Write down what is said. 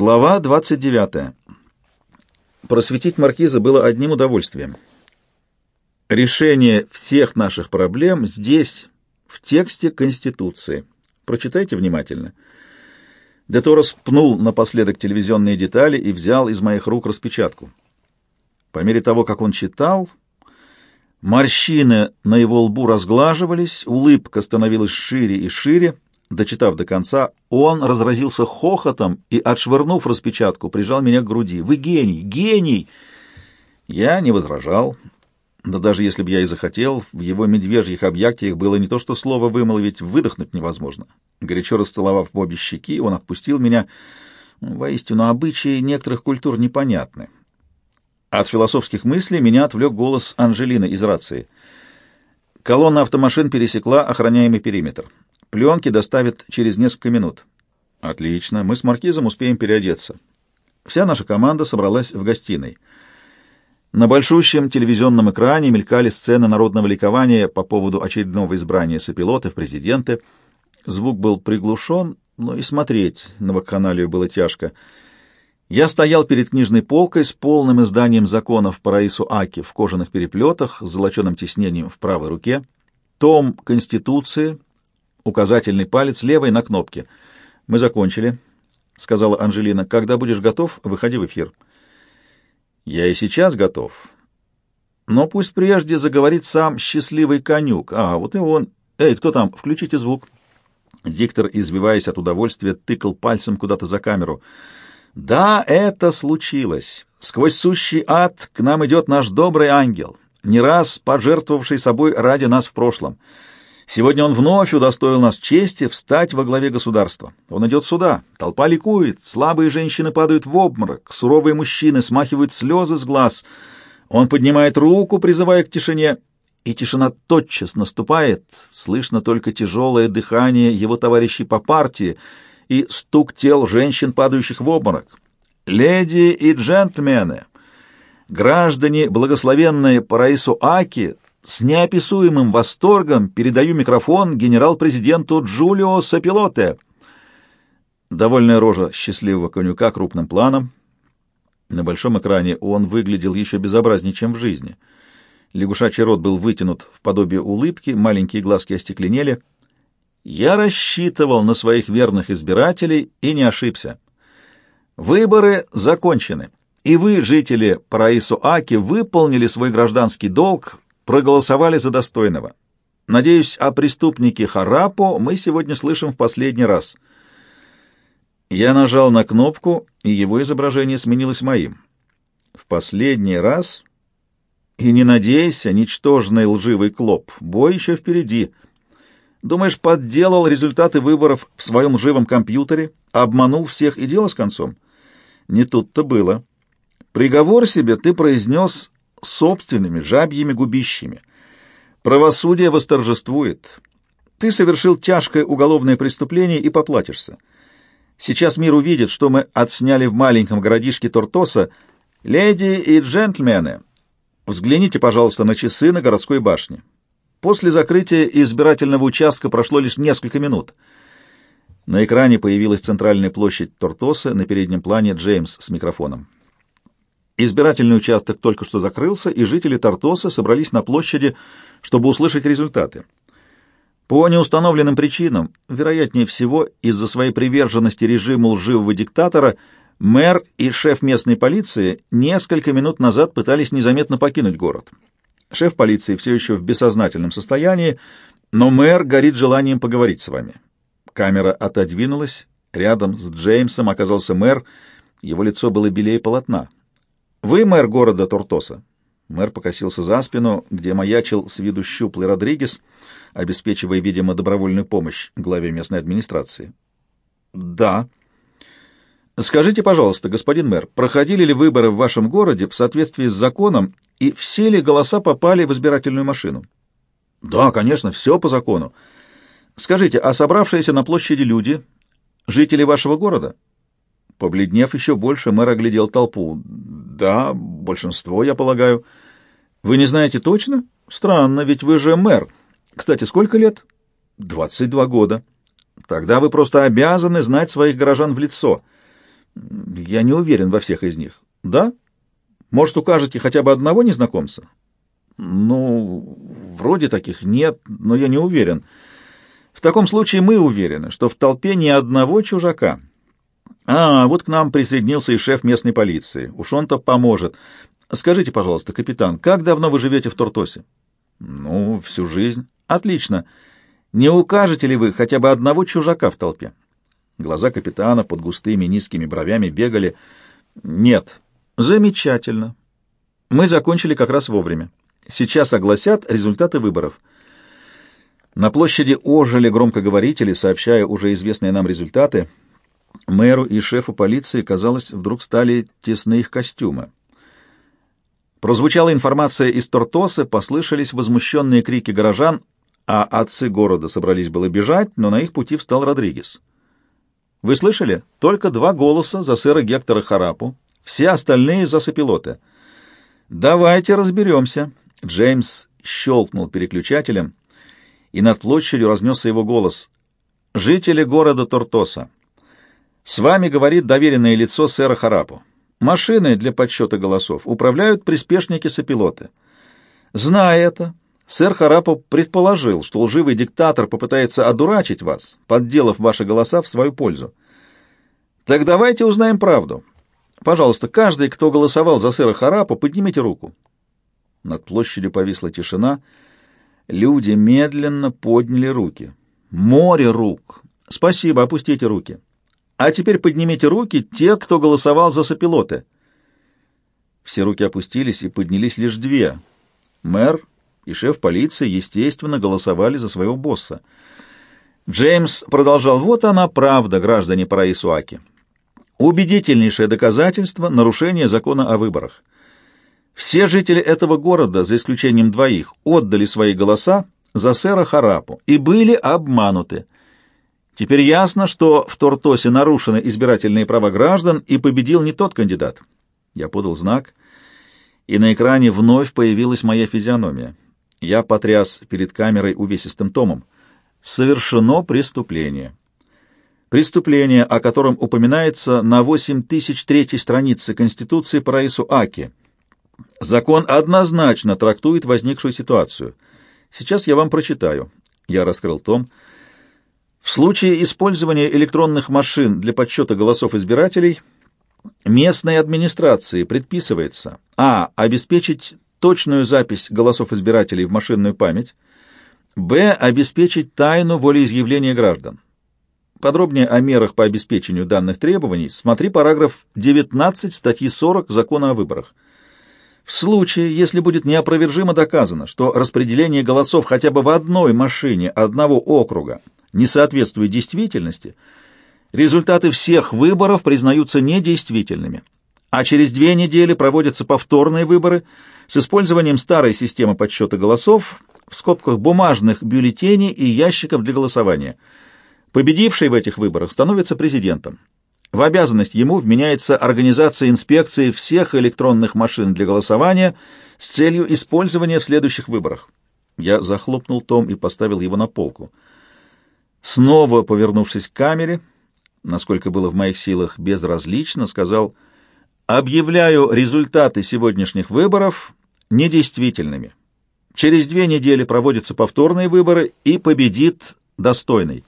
Глава 29. Просветить маркиза было одним удовольствием. Решение всех наших проблем здесь, в тексте Конституции. Прочитайте внимательно. Деторос пнул напоследок телевизионные детали и взял из моих рук распечатку. По мере того, как он читал, морщины на его лбу разглаживались, улыбка становилась шире и шире, Дочитав до конца, он разразился хохотом и, отшвырнув распечатку, прижал меня к груди. «Вы гений! Гений!» Я не возражал. Да даже если бы я и захотел, в его медвежьих объятиях было не то что слово вымолвить, выдохнуть невозможно. Горячо расцеловав в обе щеки, он отпустил меня. Воистину, обычаи некоторых культур непонятны. От философских мыслей меня отвлек голос Анжелины из рации. Колонна автомашин пересекла охраняемый периметр. Пленки доставят через несколько минут. Отлично, мы с Маркизом успеем переодеться. Вся наша команда собралась в гостиной. На большущем телевизионном экране мелькали сцены народного ликования по поводу очередного избрания сопилота в президенты. Звук был приглушен, но и смотреть на вакханалию было тяжко. Я стоял перед книжной полкой с полным изданием законов по Раису Аки в кожаных переплетах с золоченым тиснением в правой руке, том Конституции — указательный палец левой на кнопке. «Мы закончили», — сказала Анжелина. «Когда будешь готов, выходи в эфир». «Я и сейчас готов. Но пусть прежде заговорит сам счастливый конюк. А, вот и он. Эй, кто там? Включите звук». Диктор, извиваясь от удовольствия, тыкал пальцем куда-то за камеру. «Да, это случилось. Сквозь сущий ад к нам идет наш добрый ангел, не раз пожертвовавший собой ради нас в прошлом». Сегодня он вновь удостоил нас чести встать во главе государства. Он идет сюда, толпа ликует, слабые женщины падают в обморок, суровые мужчины смахивают слезы с глаз. Он поднимает руку, призывая к тишине, и тишина тотчас наступает, слышно только тяжелое дыхание его товарищей по партии и стук тел женщин, падающих в обморок. «Леди и джентльмены!» Граждане, благословенные по Раису Аки, с неописуемым восторгом передаю микрофон генерал-президенту Джулио Сапилоте. Довольная рожа счастливого конюка крупным планом. На большом экране он выглядел еще безобразнее, чем в жизни. Лягушачий рот был вытянут в подобие улыбки, маленькие глазки остекленели. Я рассчитывал на своих верных избирателей и не ошибся. Выборы закончены, и вы, жители Параису Аки, выполнили свой гражданский долг, проголосовали за достойного. Надеюсь, о преступнике Харапо мы сегодня слышим в последний раз. Я нажал на кнопку, и его изображение сменилось моим. В последний раз... И не надейся, ничтожный лживый клоп, бой еще впереди. Думаешь, подделал результаты выборов в своем лживом компьютере, обманул всех и дело с концом? Не тут-то было. Приговор себе ты произнес собственными жабьими губищами. Правосудие восторжествует. Ты совершил тяжкое уголовное преступление и поплатишься. Сейчас мир увидит, что мы отсняли в маленьком городишке Тортоса. Леди и джентльмены, взгляните, пожалуйста, на часы на городской башне. После закрытия избирательного участка прошло лишь несколько минут. На экране появилась центральная площадь Тортоса, на переднем плане Джеймс с микрофоном. Избирательный участок только что закрылся, и жители Тартоса собрались на площади, чтобы услышать результаты. По неустановленным причинам, вероятнее всего из-за своей приверженности режиму лживого диктатора, мэр и шеф местной полиции несколько минут назад пытались незаметно покинуть город. Шеф полиции все еще в бессознательном состоянии, но мэр горит желанием поговорить с вами. Камера отодвинулась, рядом с Джеймсом оказался мэр, его лицо было белее полотна. «Вы мэр города Тортоса?» Мэр покосился за спину, где маячил с виду щуплый Родригес, обеспечивая, видимо, добровольную помощь главе местной администрации. «Да». «Скажите, пожалуйста, господин мэр, проходили ли выборы в вашем городе в соответствии с законом, и все ли голоса попали в избирательную машину?» «Да, конечно, все по закону. Скажите, а собравшиеся на площади люди, жители вашего города?» Побледнев еще больше, мэр оглядел толпу. «Да, большинство, я полагаю». «Вы не знаете точно? Странно, ведь вы же мэр. Кстати, сколько лет?» «Двадцать два года». «Тогда вы просто обязаны знать своих горожан в лицо. Я не уверен во всех из них. Да? Может, укажете хотя бы одного незнакомца? Ну, вроде таких нет, но я не уверен. В таком случае мы уверены, что в толпе ни одного чужака. А, вот к нам присоединился и шеф местной полиции. Уж он-то поможет. Скажите, пожалуйста, капитан, как давно вы живете в Тортосе? Ну, всю жизнь. Отлично. Не укажете ли вы хотя бы одного чужака в толпе? Глаза капитана под густыми низкими бровями бегали. Нет. Замечательно. Мы закончили как раз вовремя. Сейчас огласят результаты выборов. На площади ожили громкоговорители, сообщая уже известные нам результаты. Мэру и шефу полиции, казалось, вдруг стали тесны их костюмы. Прозвучала информация из Тортосы, послышались возмущенные крики горожан, а отцы города собрались было бежать, но на их пути встал Родригес. Вы слышали? Только два голоса за сэра Гектора Харапу, все остальные за сопилота. Давайте разберемся. Джеймс щелкнул переключателем, и над площадью разнесся его голос. «Жители города Тортоса, с вами говорит доверенное лицо сэра Харапу. Машины для подсчета голосов управляют приспешники-сопилоты. Зная это, Сэр Харапов предположил, что лживый диктатор попытается одурачить вас, подделав ваши голоса в свою пользу. Так давайте узнаем правду. Пожалуйста, каждый, кто голосовал за сэра Харапа, поднимите руку. Над площадью повисла тишина. Люди медленно подняли руки. Море рук. Спасибо, опустите руки. А теперь поднимите руки те, кто голосовал за сопилоты. Все руки опустились и поднялись лишь две. Мэр и шеф полиции, естественно, голосовали за своего босса. Джеймс продолжал, вот она правда, граждане Параисуаки. Убедительнейшее доказательство нарушения закона о выборах. Все жители этого города, за исключением двоих, отдали свои голоса за сэра Харапу и были обмануты. Теперь ясно, что в Тортосе нарушены избирательные права граждан и победил не тот кандидат. Я подал знак, и на экране вновь появилась моя физиономия. Я потряс перед камерой увесистым томом. Совершено преступление. Преступление, о котором упоминается на 8003 странице Конституции по Раису Аки. Закон однозначно трактует возникшую ситуацию. Сейчас я вам прочитаю. Я раскрыл том. В случае использования электронных машин для подсчета голосов избирателей местной администрации предписывается а. обеспечить точную запись голосов избирателей в машинную память, б. обеспечить тайну волеизъявления граждан. Подробнее о мерах по обеспечению данных требований смотри параграф 19 статьи 40 Закона о выборах. В случае, если будет неопровержимо доказано, что распределение голосов хотя бы в одной машине одного округа не соответствует действительности, результаты всех выборов признаются недействительными, а через две недели проводятся повторные выборы с использованием старой системы подсчета голосов, в скобках бумажных бюллетеней и ящиков для голосования. Победивший в этих выборах становится президентом. В обязанность ему вменяется организация инспекции всех электронных машин для голосования с целью использования в следующих выборах. Я захлопнул том и поставил его на полку. Снова повернувшись к камере, насколько было в моих силах безразлично, сказал «Объявляю результаты сегодняшних выборов недействительными. Через две недели проводятся повторные выборы и победит достойный».